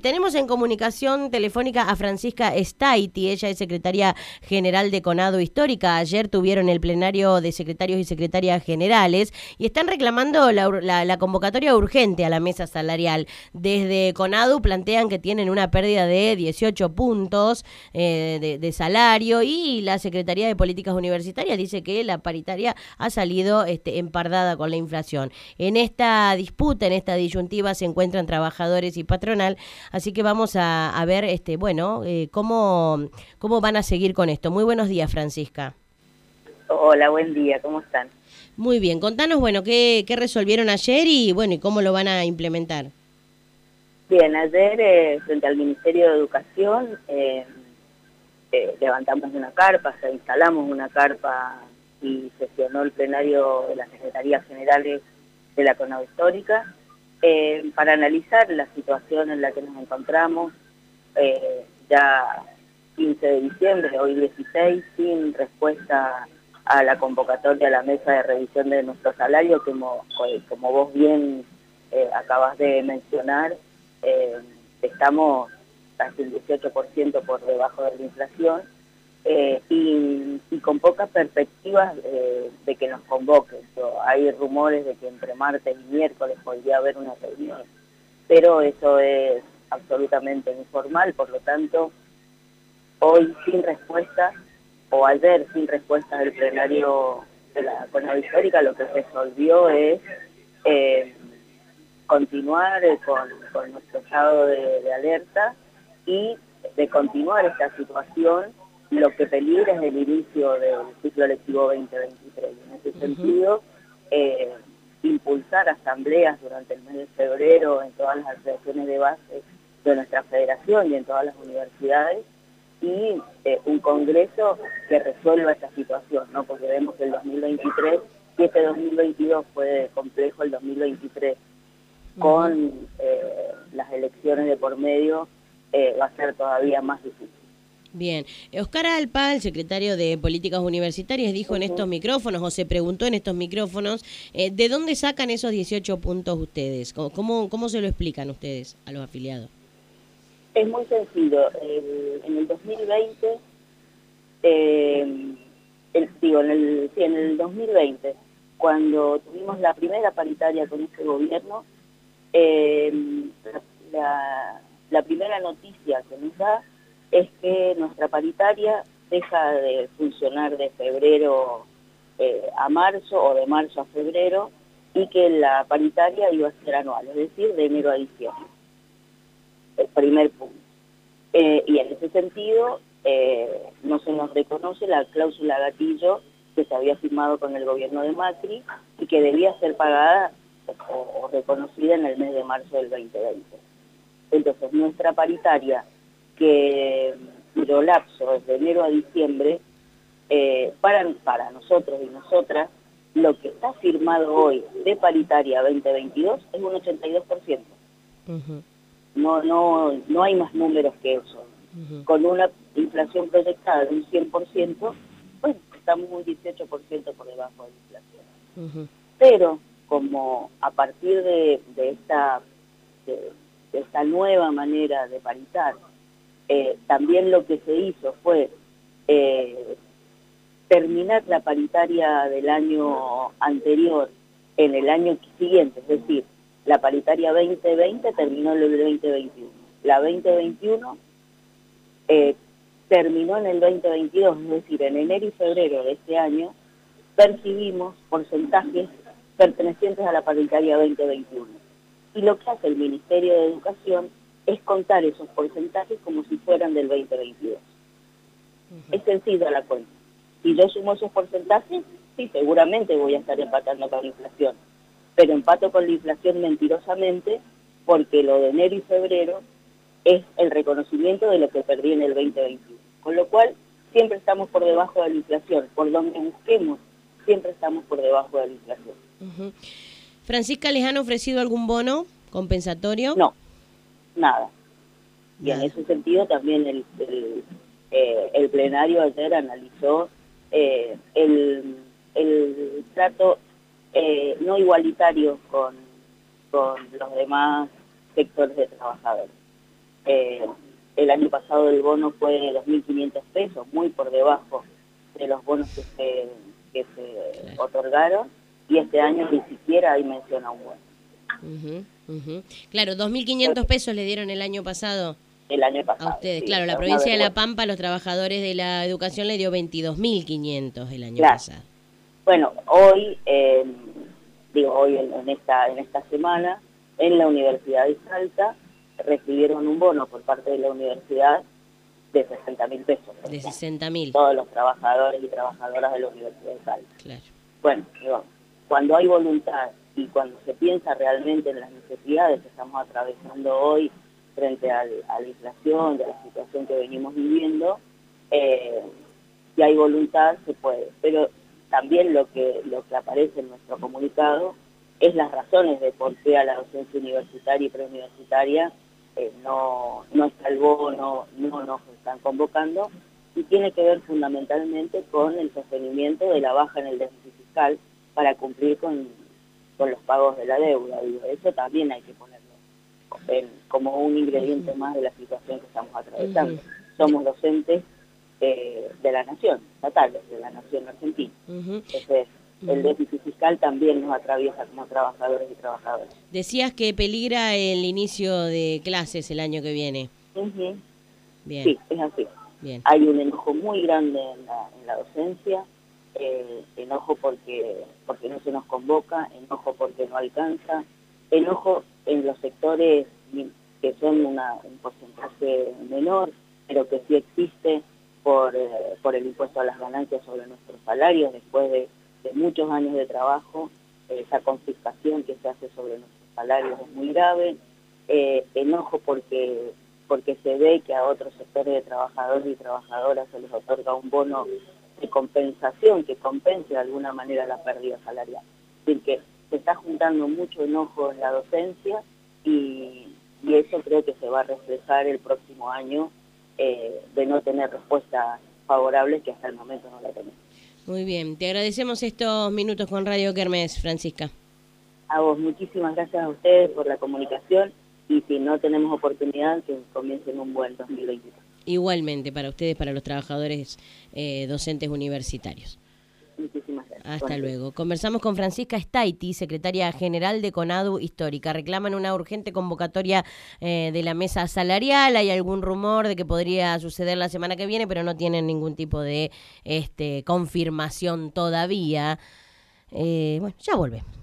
Tenemos en comunicación telefónica a Francisca Staiti, ella es secretaria general de Conado Histórica. Ayer tuvieron el plenario de secretarios y secretarias generales y están reclamando la, convocatoria urgente a la mesa salarial. Desde Conado plantean que tienen una pérdida de 18 puntos eh, de, salario y la Secretaría de Políticas Universitarias dice que la paritaria ha salido este, empardada con la inflación. En esta disputa, en esta disyuntiva se encuentran trabajadores y patronal Así que vamos a, ver, este, bueno, eh, cómo, cómo van a seguir con esto. Muy buenos días, Francisca. Hola, buen día, ¿cómo están? Muy bien, contanos, bueno, qué, qué resolvieron ayer y, bueno, y cómo lo van a implementar. Bien, ayer eh, frente al Ministerio de Educación eh, levantamos una carpa, o sea, instalamos una carpa y sesionó el plenario de las Secretarías Generales de la CONAU Histórica eh, para analizar la situación en la que nos encontramos, eh, ya 15 de diciembre, hoy 16, sin respuesta a la convocatoria a la mesa de revisión de nuestro salario, como, como vos bien eh, acabas de mencionar, estamos casi un 18% por debajo de la inflación, eh, y, con pocas perspectivas eh, de que nos convoquen. hay rumores de que entre martes y miércoles podría haber una reunión, pero eso es absolutamente informal, por lo tanto, hoy sin respuesta, o ayer sin respuesta del plenario de la Conado Histórica, lo que se resolvió es eh, continuar con, nuestro estado de alerta y de continuar esta situación lo que peligra es el inicio del ciclo lectivo 2023. En ese sentido, eh, impulsar asambleas durante el mes de febrero en todas las asociaciones de base de nuestra federación y en todas las universidades y eh, un congreso que resuelva esta situación, ¿no? porque vemos que el 2023, y este 2022 fue complejo, el 2023 con eh, las elecciones de por medio va a ser todavía más difícil. Bien, Oscar Alpa, el secretario de Políticas Universitarias, dijo en estos micrófonos, o se preguntó en estos micrófonos, eh, ¿de dónde sacan esos 18 puntos ustedes? ¿Cómo, ¿Cómo se lo explican ustedes a los afiliados? Es muy sencillo. en el 2020, eh, digo, en el, sí, en el 2020, cuando tuvimos la primera paritaria con este gobierno, eh, la, la primera noticia que nos da es que nuestra paritaria deja de funcionar de febrero eh, a marzo o de marzo a febrero y que la paritaria iba a ser anual, es decir, de enero a diciembre. El primer punto. Eh, y en ese sentido, eh, no se nos reconoce la cláusula gatillo que se había firmado con el gobierno de Macri y que debía ser pagada o reconocida en el mes de marzo del 2020. Entonces, nuestra paritaria que duró lapso desde enero a diciembre, eh, para, para nosotros y nosotras, lo que está firmado hoy de paritaria 2022 es un 82%. no, no, no hay más números que eso. Con una inflación proyectada de un 100%, pues estamos un 18% por debajo de la inflación. Pero como a partir de, esta, de esta nueva manera de paritar, eh, también lo que se hizo fue eh, terminar la paritaria del año anterior en el año siguiente, es decir, la paritaria 2020 terminó en el 2021. La 2021 eh, terminó en el 2022, es decir, en enero y febrero de este año percibimos porcentajes pertenecientes a la paritaria 2021. Y lo que hace el Ministerio de Educación es contar esos porcentajes como si fueran del 2022. Es sencillo la cuenta. Si yo sumo esos porcentajes, sí, seguramente voy a estar empatando con la inflación. Pero empato con la inflación mentirosamente porque lo de enero y febrero es el reconocimiento de lo que perdí en el 2021. Con lo cual, siempre estamos por debajo de la inflación. Por donde busquemos, siempre estamos por debajo de la inflación. Francisca, ¿les han ofrecido algún bono compensatorio? No nada. Y en ese sentido también el, el, eh, plenario ayer analizó eh, el, el, trato eh, no igualitario con, con los demás sectores de trabajadores. El año pasado el bono fue de 2.500 pesos, muy por debajo de los bonos que se, que se otorgaron, y este año ni siquiera hay mención a un bono. Claro, 2.500 pesos le dieron el año pasado. El año pasado. A ustedes, claro, la provincia de La Pampa, los trabajadores de la educación le dio 22.500 el año pasado. Bueno, hoy, eh, digo, hoy en, esta, en esta semana, en la Universidad de Salta, recibieron un bono por parte de la universidad de 60 mil pesos. De 60 mil. Todos los trabajadores y trabajadoras de la Universidad de Salta. Claro. Bueno, cuando hay voluntad y cuando se piensa realmente en las necesidades que estamos atravesando hoy frente a la inflación, de la situación que venimos viviendo, eh, si hay voluntad se puede. Pero también lo que, lo que aparece en nuestro comunicado es las razones de por qué a la docencia universitaria y preuniversitaria eh, no, no está el bono, no nos están convocando, y tiene que ver fundamentalmente con el sostenimiento de la baja en el déficit fiscal para cumplir con, con los pagos de la deuda. Digo, eso también hay que ponerlo como un ingrediente más de la situación que estamos atravesando. Somos docentes eh, de la nación, estatales, de la nación argentina. Entonces, el déficit fiscal también nos atraviesa como trabajadores y trabajadoras. Decías que peligra el inicio de clases el año que viene. Bien. Sí, es así. Bien. Hay un enojo muy grande en la, docencia, eh, enojo porque, porque no se nos convoca, enojo porque no alcanza, enojo en los sectores que son una, un porcentaje menor, pero que sí existe por, eh, por el impuesto a las ganancias sobre nuestros salarios después de de muchos años de trabajo, esa confiscación que se hace sobre nuestros salarios es muy grave, eh, enojo porque porque se ve que a otros sectores de trabajadores y trabajadoras se les otorga un bono de compensación que compense de alguna manera la pérdida salarial. Es decir, que se está juntando mucho enojo en la docencia y, eso creo que se va a reflejar el próximo año eh, de no tener respuestas favorables que hasta el momento no la tenemos. Muy bien, te agradecemos estos minutos con Radio Kermes, Francisca. A vos, muchísimas gracias a ustedes por la comunicación y si no tenemos oportunidad, que comiencen un buen 2020. Igualmente, para ustedes, para los trabajadores eh, docentes universitarios. Muchísimas gracias. Hasta luego. Conversamos con Francisca Staiti, secretaria general de CONADU Histórica. Reclaman una urgente convocatoria eh, de la mesa salarial. Hay algún rumor de que podría suceder la semana que viene, pero no tienen ningún tipo de este, confirmación todavía. Eh, bueno, ya volvemos.